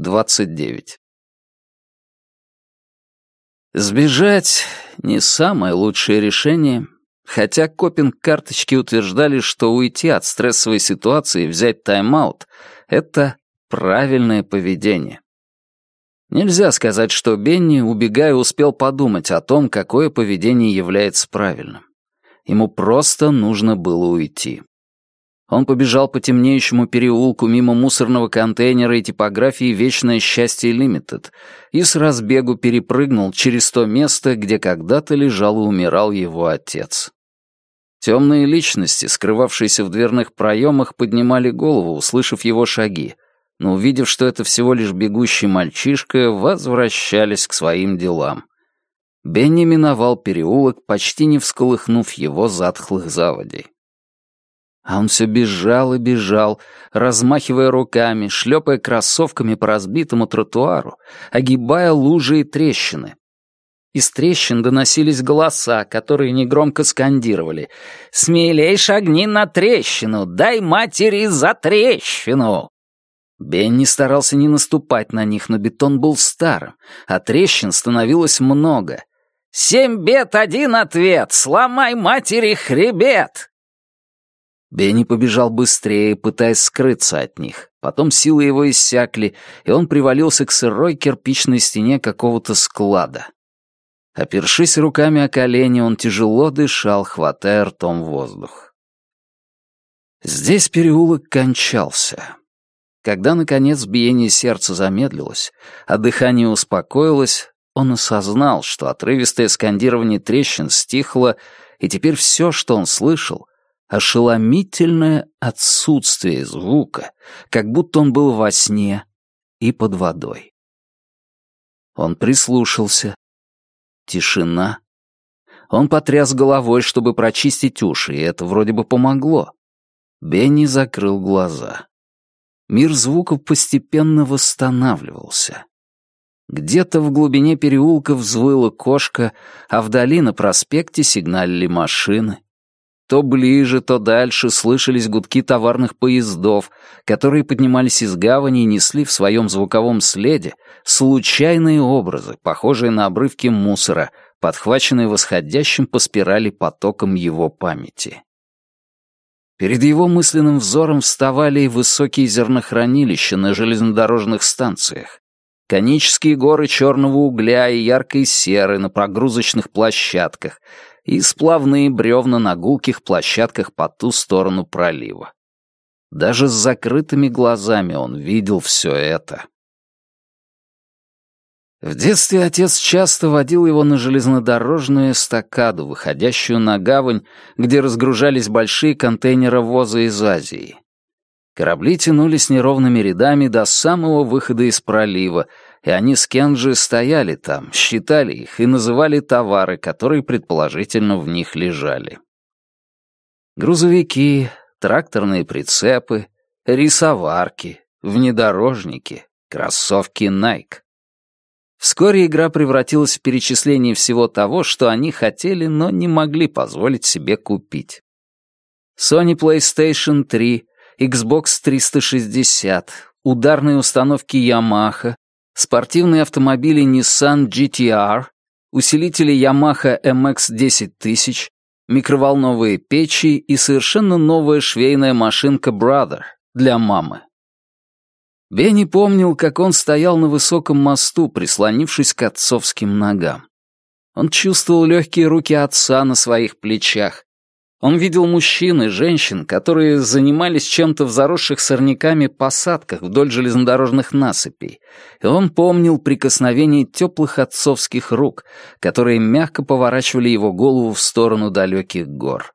29. Сбежать — не самое лучшее решение, хотя копинг-карточки утверждали, что уйти от стрессовой ситуации и взять тайм-аут — это правильное поведение. Нельзя сказать, что Бенни, убегая, успел подумать о том, какое поведение является правильным. Ему просто нужно было уйти. Он побежал по темнеющему переулку мимо мусорного контейнера и типографии «Вечное счастье Лимитед» и с разбегу перепрыгнул через то место, где когда-то лежал и умирал его отец. Темные личности, скрывавшиеся в дверных проемах, поднимали голову, услышав его шаги, но, увидев, что это всего лишь бегущий мальчишка, возвращались к своим делам. Бенни миновал переулок, почти не всколыхнув его затхлых заводей. А он все бежал и бежал, размахивая руками, шлепая кроссовками по разбитому тротуару, огибая лужи и трещины. Из трещин доносились голоса, которые негромко скандировали «Смелей шагни на трещину! Дай матери за трещину!» Бенни старался не наступать на них, но бетон был старым, а трещин становилось много. «Семь бед, один ответ! Сломай матери хребет!» Бенни побежал быстрее, пытаясь скрыться от них. Потом силы его иссякли, и он привалился к сырой кирпичной стене какого-то склада. Опершись руками о колени, он тяжело дышал, хватая ртом воздух. Здесь переулок кончался. Когда, наконец, биение сердца замедлилось, а дыхание успокоилось, он осознал, что отрывистое скандирование трещин стихло, и теперь все, что он слышал, ошеломительное отсутствие звука, как будто он был во сне и под водой. Он прислушался. Тишина. Он потряс головой, чтобы прочистить уши, и это вроде бы помогло. Бенни закрыл глаза. Мир звуков постепенно восстанавливался. Где-то в глубине переулка взвыла кошка, а вдали на проспекте сигналили машины. То ближе, то дальше слышались гудки товарных поездов, которые поднимались из гавани и несли в своем звуковом следе случайные образы, похожие на обрывки мусора, подхваченные восходящим по спирали потоком его памяти. Перед его мысленным взором вставали высокие зернохранилища на железнодорожных станциях, конические горы черного угля и яркой серы на прогрузочных площадках — и сплавные бревна на гулких площадках по ту сторону пролива. Даже с закрытыми глазами он видел все это. В детстве отец часто водил его на железнодорожную эстакаду, выходящую на гавань, где разгружались большие контейнеровозы из Азии. Корабли тянулись неровными рядами до самого выхода из пролива, и они с Кенджи стояли там, считали их и называли товары, которые предположительно в них лежали. Грузовики, тракторные прицепы, рисоварки, внедорожники, кроссовки Nike. Вскоре игра превратилась в перечисление всего того, что они хотели, но не могли позволить себе купить. Sony PlayStation 3, Xbox 360, ударные установки Yamaha, спортивные автомобили Nissan GTR, усилители Yamaha MX-10000, микроволновые печи и совершенно новая швейная машинка Brother для мамы. Бенни помнил, как он стоял на высоком мосту, прислонившись к отцовским ногам. Он чувствовал легкие руки отца на своих плечах, он видел мужчин и женщин, которые занимались чем-то в заросших сорняками посадках вдоль железнодорожных насыпей, и он помнил прикосновение теплых отцовских рук, которые мягко поворачивали его голову в сторону далеких гор.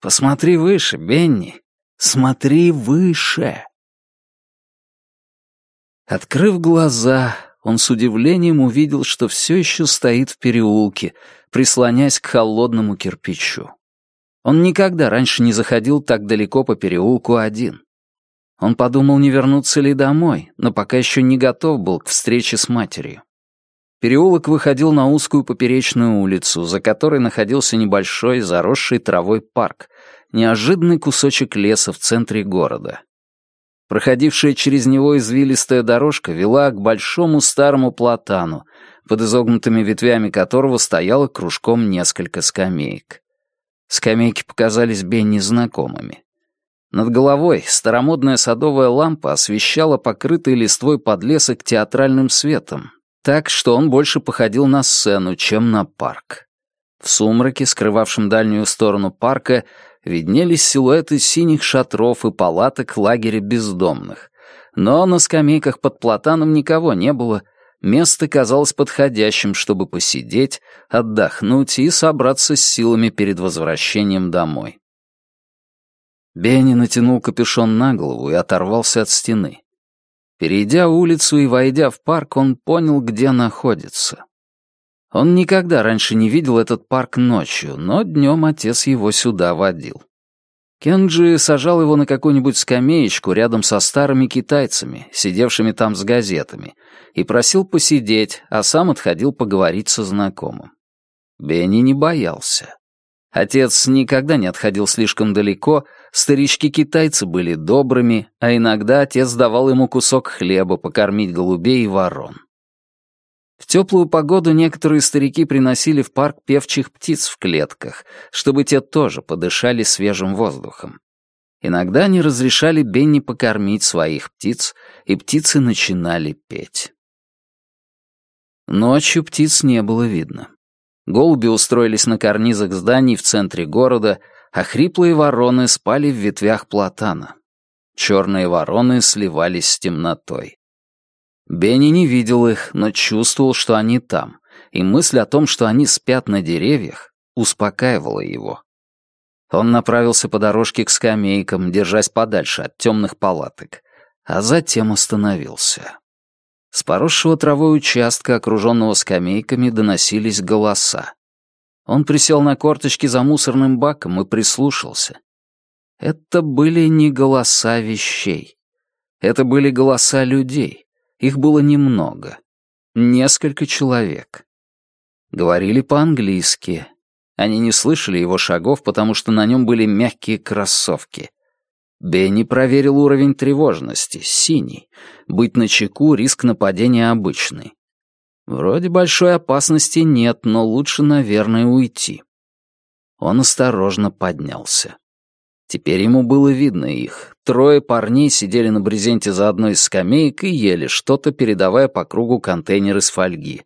«Посмотри выше, Бенни, смотри выше!» Открыв глаза, он с удивлением увидел, что все еще стоит в переулке, прислонясь к холодному кирпичу. Он никогда раньше не заходил так далеко по переулку один. Он подумал, не вернуться ли домой, но пока еще не готов был к встрече с матерью. Переулок выходил на узкую поперечную улицу, за которой находился небольшой, заросший травой парк, неожиданный кусочек леса в центре города. Проходившая через него извилистая дорожка вела к большому старому платану, под изогнутыми ветвями которого стояло кружком несколько скамеек. Скамейки показались Бенни знакомыми. Над головой старомодная садовая лампа освещала покрытый листвой подлесок театральным светом, так что он больше походил на сцену, чем на парк. В сумраке, скрывавшем дальнюю сторону парка, виднелись силуэты синих шатров и палаток лагеря бездомных. Но на скамейках под платаном никого не было, место казалось подходящим, чтобы посидеть, отдохнуть и собраться с силами перед возвращением домой. Бенни натянул капюшон на голову и оторвался от стены. Перейдя улицу и войдя в парк, он понял, где находится. Он никогда раньше не видел этот парк ночью, но днем отец его сюда водил. Кенджи сажал его на какую-нибудь скамеечку рядом со старыми китайцами, сидевшими там с газетами, и просил посидеть, а сам отходил поговорить со знакомым. Бенни не боялся. Отец никогда не отходил слишком далеко, старички-китайцы были добрыми, а иногда отец давал ему кусок хлеба покормить голубей и ворон. В теплую погоду некоторые старики приносили в парк певчих птиц в клетках, чтобы те тоже подышали свежим воздухом. Иногда они разрешали Бенни покормить своих птиц, и птицы начинали петь. Ночью птиц не было видно. Голуби устроились на карнизах зданий в центре города, а хриплые вороны спали в ветвях платана. Черные вороны сливались с темнотой. Бенни не видел их, но чувствовал, что они там, и мысль о том, что они спят на деревьях, успокаивала его. Он направился по дорожке к скамейкам, держась подальше от темных палаток, а затем остановился. С поросшего травой участка, окруженного скамейками, доносились голоса. Он присел на корточки за мусорным баком и прислушался. Это были не голоса вещей. Это были голоса людей. Их было немного. Несколько человек. Говорили по-английски. Они не слышали его шагов, потому что на нем были мягкие кроссовки. Бенни проверил уровень тревожности, синий. Быть начеку — риск нападения обычный. Вроде большой опасности нет, но лучше, наверное, уйти. Он осторожно поднялся. Теперь ему было видно их. Трое парней сидели на брезенте за одной из скамеек и ели что-то, передавая по кругу контейнер из фольги.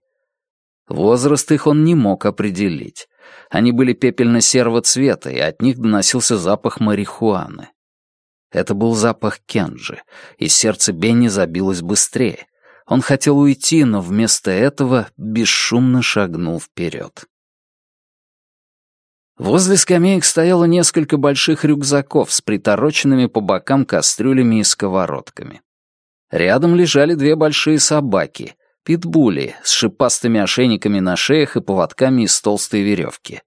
Возраст их он не мог определить. Они были пепельно-серого цвета, и от них доносился запах марихуаны. Это был запах Кенджи, и сердце Бенни забилось быстрее. Он хотел уйти, но вместо этого бесшумно шагнул вперед. Возле скамеек стояло несколько больших рюкзаков с притороченными по бокам кастрюлями и сковородками. Рядом лежали две большие собаки, питбули, с шипастыми ошейниками на шеях и поводками из толстой веревки.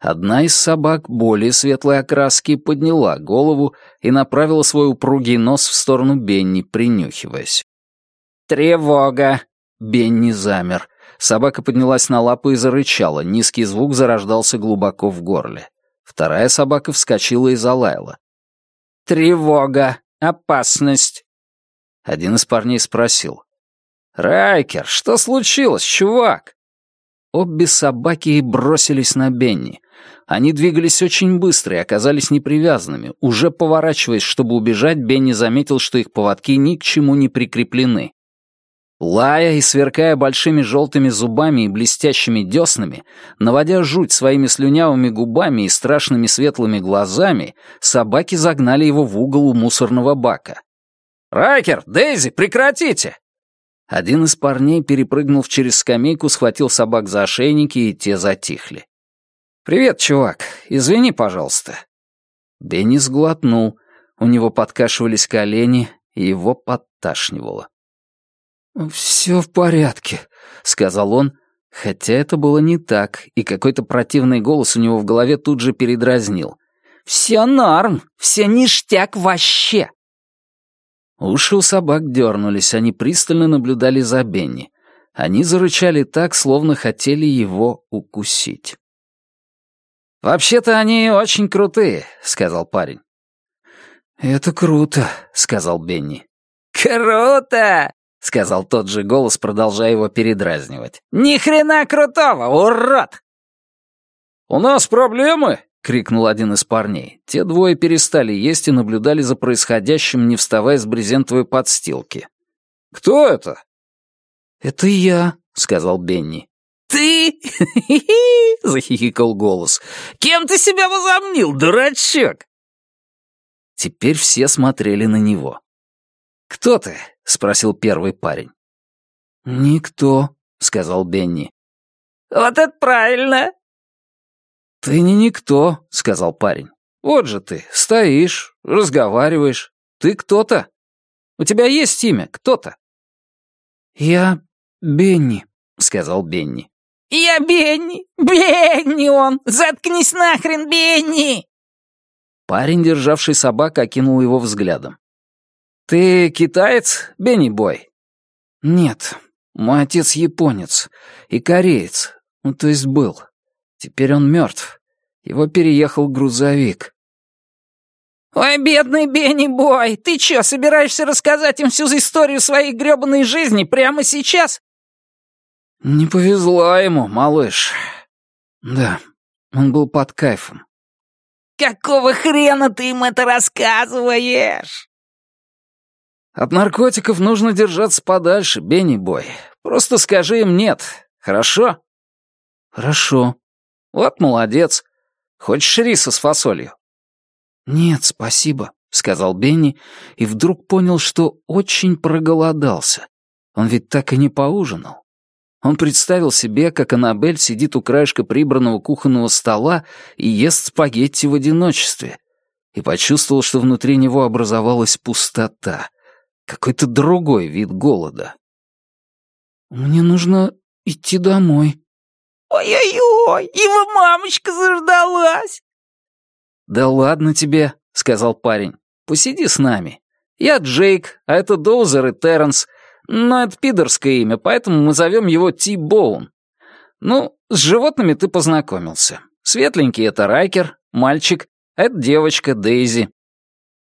Одна из собак более светлой окраски подняла голову и направила свой упругий нос в сторону Бенни, принюхиваясь. «Тревога!» Бенни замер. Собака поднялась на лапы и зарычала, низкий звук зарождался глубоко в горле. Вторая собака вскочила и залаяла. «Тревога! Опасность!» Один из парней спросил. «Райкер, что случилось, чувак?» Обе собаки бросились на Бенни. Они двигались очень быстро и оказались непривязанными. Уже поворачиваясь, чтобы убежать, Бенни заметил, что их поводки ни к чему не прикреплены. Лая и сверкая большими желтыми зубами и блестящими деснами, наводя жуть своими слюнявыми губами и страшными светлыми глазами, собаки загнали его в угол у мусорного бака. «Райкер! Дейзи, прекратите!» Один из парней перепрыгнул через скамейку, схватил собак за ошейники, и те затихли. «Привет, чувак. Извини, пожалуйста». Бенни сглотнул. У него подкашивались колени, и его подташнивало. «Все в порядке», — сказал он, хотя это было не так, и какой-то противный голос у него в голове тут же передразнил. «Все норм, все ништяк вообще». Уши у собак дернулись, они пристально наблюдали за Бенни. Они зарычали так, словно хотели его укусить. «Вообще-то они очень крутые», — сказал парень. «Это круто», — сказал Бенни. «Круто!» — сказал тот же голос, продолжая его передразнивать. «Ни хрена крутого, урод!» «У нас проблемы!» — крикнул один из парней. Те двое перестали есть и наблюдали за происходящим, не вставая с брезентовой подстилки. «Кто это?» «Это я», — сказал Бенни. «Ты?» — захихикал голос. «Кем ты себя возомнил, дурачок?» Теперь все смотрели на него. «Кто ты?» — спросил первый парень. «Никто», — сказал Бенни. «Вот это правильно!» «Ты не никто», — сказал парень. «Вот же ты, стоишь, разговариваешь. Ты кто-то. У тебя есть имя, кто-то». «Я Бенни», — сказал Бенни. «Я Бенни! Бенни он! Заткнись нахрен, Бенни!» Парень, державший собак, окинул его взглядом. «Ты китаец, Бенни Бой?» «Нет, мой отец японец и кореец, ну, то есть был. Теперь он мертв. Его переехал грузовик». «Ой, бедный Бенни Бой, ты чё, собираешься рассказать им всю историю своей грёбаной жизни прямо сейчас?» «Не повезло ему, малыш. Да, он был под кайфом». «Какого хрена ты им это рассказываешь?» «От наркотиков нужно держаться подальше, Бенни Бой. Просто скажи им «нет», хорошо?» «Хорошо». «Вот молодец. Хочешь риса с фасолью?» «Нет, спасибо», — сказал Бенни, и вдруг понял, что очень проголодался. Он ведь так и не поужинал. Он представил себе, как Аннабель сидит у краешка прибранного кухонного стола и ест спагетти в одиночестве, и почувствовал, что внутри него образовалась пустота, какой-то другой вид голода. «Мне нужно идти домой». «Ой-ой-ой, его мамочка заждалась!» «Да ладно тебе», — сказал парень, — «посиди с нами. Я Джейк, а это Доузер и Терренс, но это пидорское имя, поэтому мы зовем его Ти-Боун. Ну, с животными ты познакомился. Светленький — это Райкер, мальчик, а это девочка Дейзи.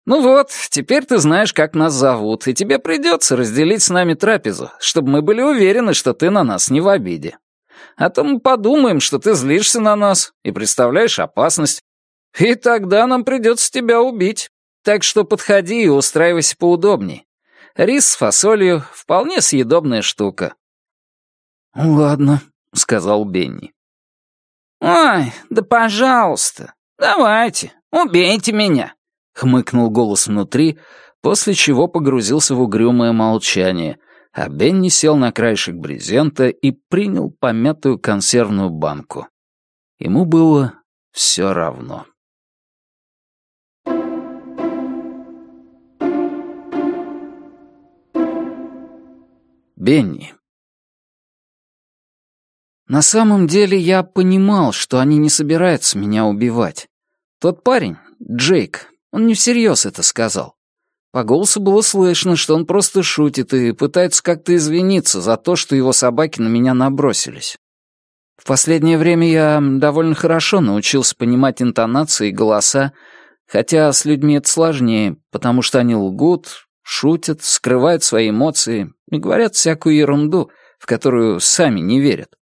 Ну вот, теперь ты знаешь, как нас зовут, и тебе придется разделить с нами трапезу, чтобы мы были уверены, что ты на нас не в обиде. А то мы подумаем, что ты злишься на нас и представляешь опасность. И тогда нам придется тебя убить. Так что подходи и устраивайся поудобнее. Рис с фасолью — вполне съедобная штука». «Ладно», — сказал Бенни. «Ой, да пожалуйста, давайте, убейте меня», — хмыкнул голос внутри, после чего погрузился в угрюмое молчание, а Бенни сел на краешек брезента и принял помятую консервную банку. Ему было все равно. Бенни. На самом деле я понимал, что они не собираются меня убивать. Тот парень, Джейк, он не всерьез это сказал. По голосу было слышно, что он просто шутит и пытается как-то извиниться за то, что его собаки на меня набросились. В последнее время я довольно хорошо научился понимать интонации и голоса, хотя с людьми это сложнее, потому что они лгут, шутят, скрывают свои эмоции и говорят всякую ерунду, в которую сами не верят.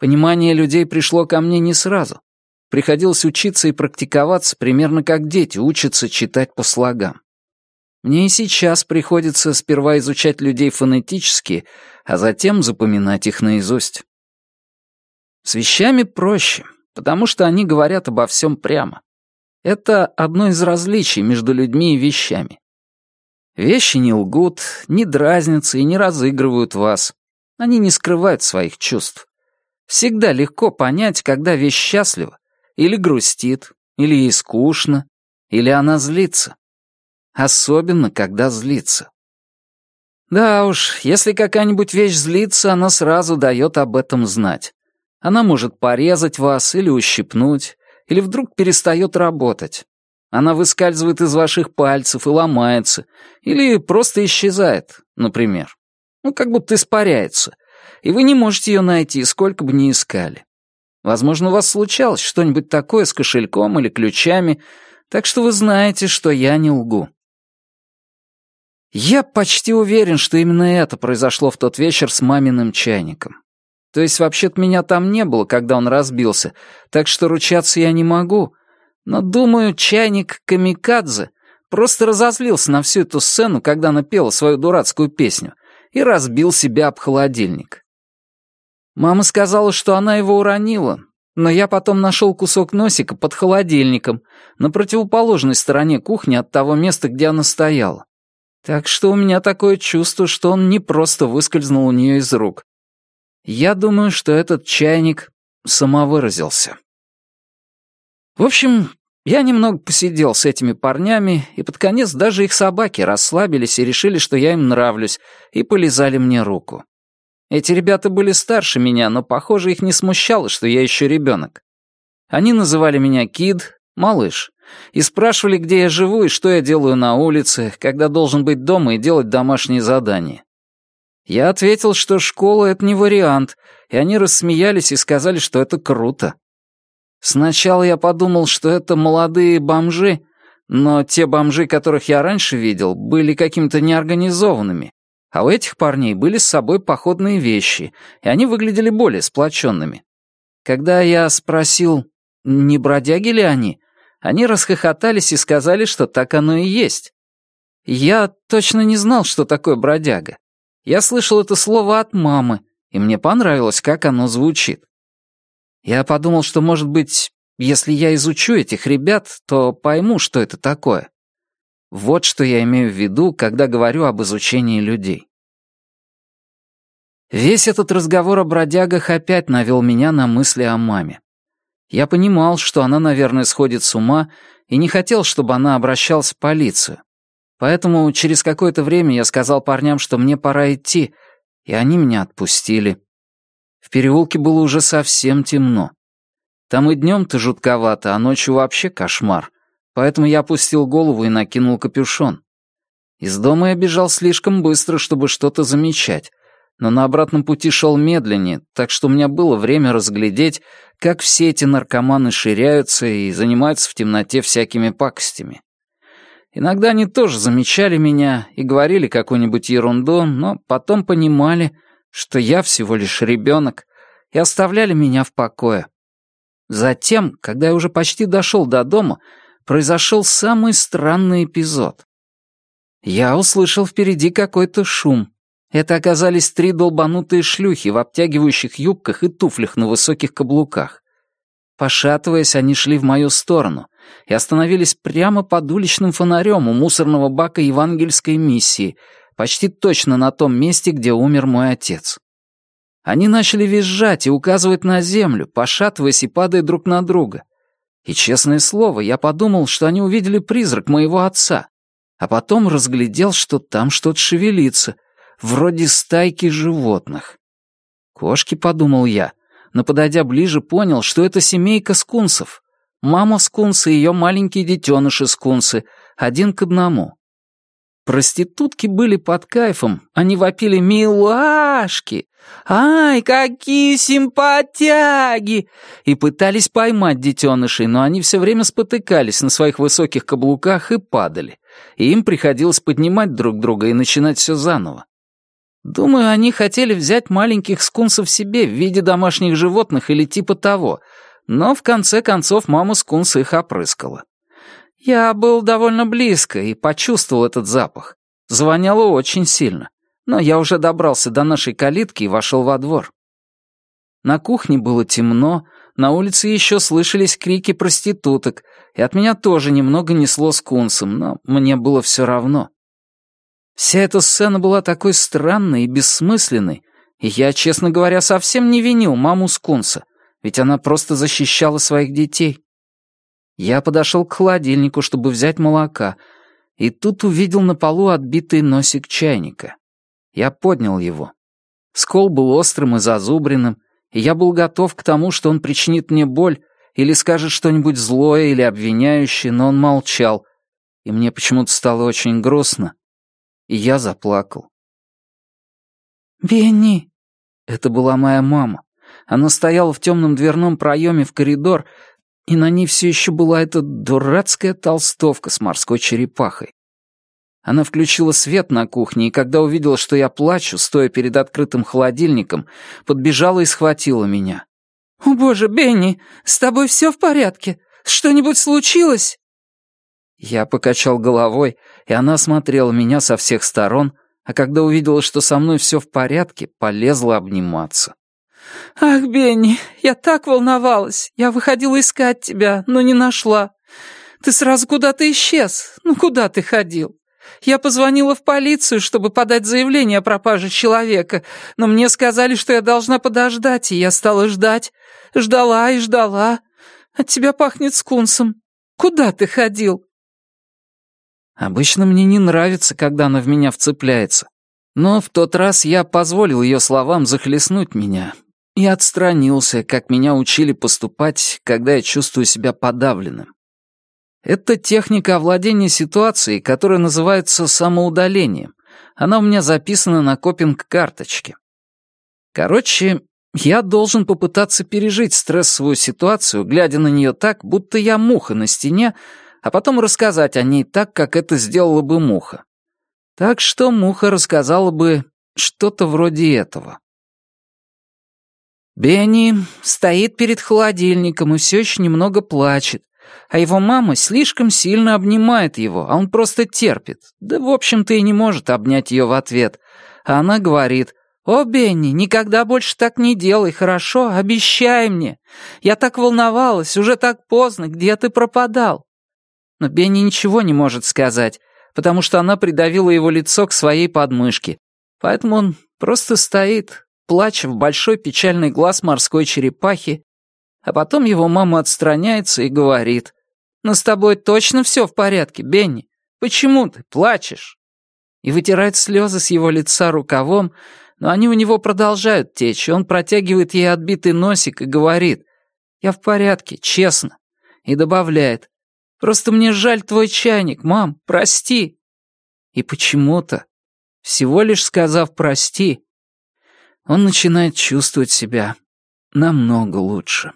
Понимание людей пришло ко мне не сразу. Приходилось учиться и практиковаться примерно как дети учатся читать по слогам. Мне и сейчас приходится сперва изучать людей фонетически, а затем запоминать их наизусть. С вещами проще, потому что они говорят обо всем прямо. Это одно из различий между людьми и вещами. Вещи не лгут, не дразнятся и не разыгрывают вас. Они не скрывают своих чувств. Всегда легко понять, когда вещь счастлива, или грустит, или ей скучно, или она злится. Особенно, когда злится. Да уж, если какая-нибудь вещь злится, она сразу дает об этом знать. Она может порезать вас или ущипнуть, или вдруг перестает работать. Она выскальзывает из ваших пальцев и ломается, или просто исчезает, например. Ну, как будто испаряется, и вы не можете ее найти, сколько бы ни искали. Возможно, у вас случалось что-нибудь такое с кошельком или ключами, Так что вы знаете, что я не лгу. Я почти уверен, что именно это произошло в тот вечер с маминым чайником. То есть вообще-то меня там не было, когда он разбился, так что ручаться я не могу. Но, думаю, чайник Камикадзе просто разозлился на всю эту сцену, когда она свою дурацкую песню, и разбил себя об холодильник. Мама сказала, что она его уронила, но я потом нашел кусок носика под холодильником на противоположной стороне кухни от того места, где она стояла. Так что у меня такое чувство, что он не просто выскользнул у нее из рук. Я думаю, что этот чайник самовыразился. В общем, я немного посидел с этими парнями, и под конец даже их собаки расслабились и решили, что я им нравлюсь, и полизали мне руку. Эти ребята были старше меня, но, похоже, их не смущало, что я еще ребенок. Они называли меня Кид, малыш, и спрашивали, где я живу и что я делаю на улице, когда должен быть дома и делать домашние задания. Я ответил, что школа — это не вариант, и они рассмеялись и сказали, что это круто. Сначала я подумал, что это молодые бомжи, но те бомжи, которых я раньше видел, были какими-то неорганизованными, а у этих парней были с собой походные вещи, и они выглядели более сплоченными. Когда я спросил, не бродяги ли они, они расхохотались и сказали, что так оно и есть. Я точно не знал, что такое бродяга. Я слышал это слово от мамы, и мне понравилось, как оно звучит. Я подумал, что, может быть, если я изучу этих ребят, то пойму, что это такое. Вот что я имею в виду, когда говорю об изучении людей. Весь этот разговор о бродягах опять навел меня на мысли о маме. Я понимал, что она, наверное, сходит с ума, и не хотел, чтобы она обращалась в полицию. Поэтому через какое-то время я сказал парням, что мне пора идти, и они меня отпустили. В переулке было уже совсем темно. Там и днем-то жутковато, а ночью вообще кошмар поэтому я опустил голову и накинул капюшон. Из дома я бежал слишком быстро, чтобы что-то замечать, но на обратном пути шел медленнее, так что у меня было время разглядеть, как все эти наркоманы ширяются и занимаются в темноте всякими пакостями. Иногда они тоже замечали меня и говорили какую-нибудь ерунду, но потом понимали, что я всего лишь ребенок, и оставляли меня в покое. Затем, когда я уже почти дошел до дома, произошел самый странный эпизод. Я услышал впереди какой-то шум. Это оказались три долбанутые шлюхи в обтягивающих юбках и туфлях на высоких каблуках. Пошатываясь, они шли в мою сторону и остановились прямо под уличным фонарем у мусорного бака евангельской миссии, почти точно на том месте, где умер мой отец. Они начали визжать и указывать на землю, пошатываясь и падая друг на друга. И, честное слово, я подумал, что они увидели призрак моего отца, а потом разглядел, что там что-то шевелится, вроде стайки животных. Кошки, подумал я, но, подойдя ближе, понял, что это семейка скунсов. Мама скунса и ее маленькие детеныши скунсы, один к одному. Проститутки были под кайфом, они вопили «Милашки!» «Ай, какие симпатяги!» и пытались поймать детенышей, но они все время спотыкались на своих высоких каблуках и падали, и им приходилось поднимать друг друга и начинать все заново. Думаю, они хотели взять маленьких скунсов себе в виде домашних животных или типа того, но в конце концов мама скунса их опрыскала. Я был довольно близко и почувствовал этот запах. Звоняло очень сильно но я уже добрался до нашей калитки и вошел во двор. На кухне было темно, на улице еще слышались крики проституток, и от меня тоже немного несло скунсом, но мне было все равно. Вся эта сцена была такой странной и бессмысленной, и я, честно говоря, совсем не винил маму скунса, ведь она просто защищала своих детей. Я подошел к холодильнику, чтобы взять молока, и тут увидел на полу отбитый носик чайника. Я поднял его. Скол был острым и зазубренным, и я был готов к тому, что он причинит мне боль или скажет что-нибудь злое или обвиняющее, но он молчал, и мне почему-то стало очень грустно, и я заплакал. «Бенни!» Это была моя мама. Она стояла в темном дверном проеме в коридор, и на ней все еще была эта дурацкая толстовка с морской черепахой. Она включила свет на кухне, и когда увидела, что я плачу, стоя перед открытым холодильником, подбежала и схватила меня. «О боже, Бенни, с тобой все в порядке? Что-нибудь случилось?» Я покачал головой, и она смотрела меня со всех сторон, а когда увидела, что со мной все в порядке, полезла обниматься. «Ах, Бенни, я так волновалась. Я выходила искать тебя, но не нашла. Ты сразу куда-то исчез. Ну куда ты ходил? Я позвонила в полицию, чтобы подать заявление о пропаже человека, но мне сказали, что я должна подождать, и я стала ждать. Ждала и ждала. От тебя пахнет скунсом. Куда ты ходил?» Обычно мне не нравится, когда она в меня вцепляется. Но в тот раз я позволил ее словам захлестнуть меня и отстранился, как меня учили поступать, когда я чувствую себя подавленным. Это техника овладения ситуацией, которая называется самоудалением. Она у меня записана на копинг-карточке. Короче, я должен попытаться пережить стрессовую ситуацию, глядя на нее так, будто я муха на стене, а потом рассказать о ней так, как это сделала бы муха. Так что муха рассказала бы что-то вроде этого. Бенни стоит перед холодильником и все еще немного плачет, а его мама слишком сильно обнимает его, а он просто терпит. Да, в общем-то, и не может обнять ее в ответ. А она говорит, «О, Бенни, никогда больше так не делай, хорошо? Обещай мне. Я так волновалась, уже так поздно, где ты пропадал?» Но Бенни ничего не может сказать, потому что она придавила его лицо к своей подмышке. Поэтому он просто стоит, плача в большой печальный глаз морской черепахи, а потом его мама отстраняется и говорит, «Ну с тобой точно все в порядке, Бенни? Почему ты плачешь?» И вытирает слезы с его лица рукавом, но они у него продолжают течь, и он протягивает ей отбитый носик и говорит, «Я в порядке, честно», и добавляет, Просто мне жаль твой чайник, мам, прости». И почему-то, всего лишь сказав «прости», он начинает чувствовать себя намного лучше.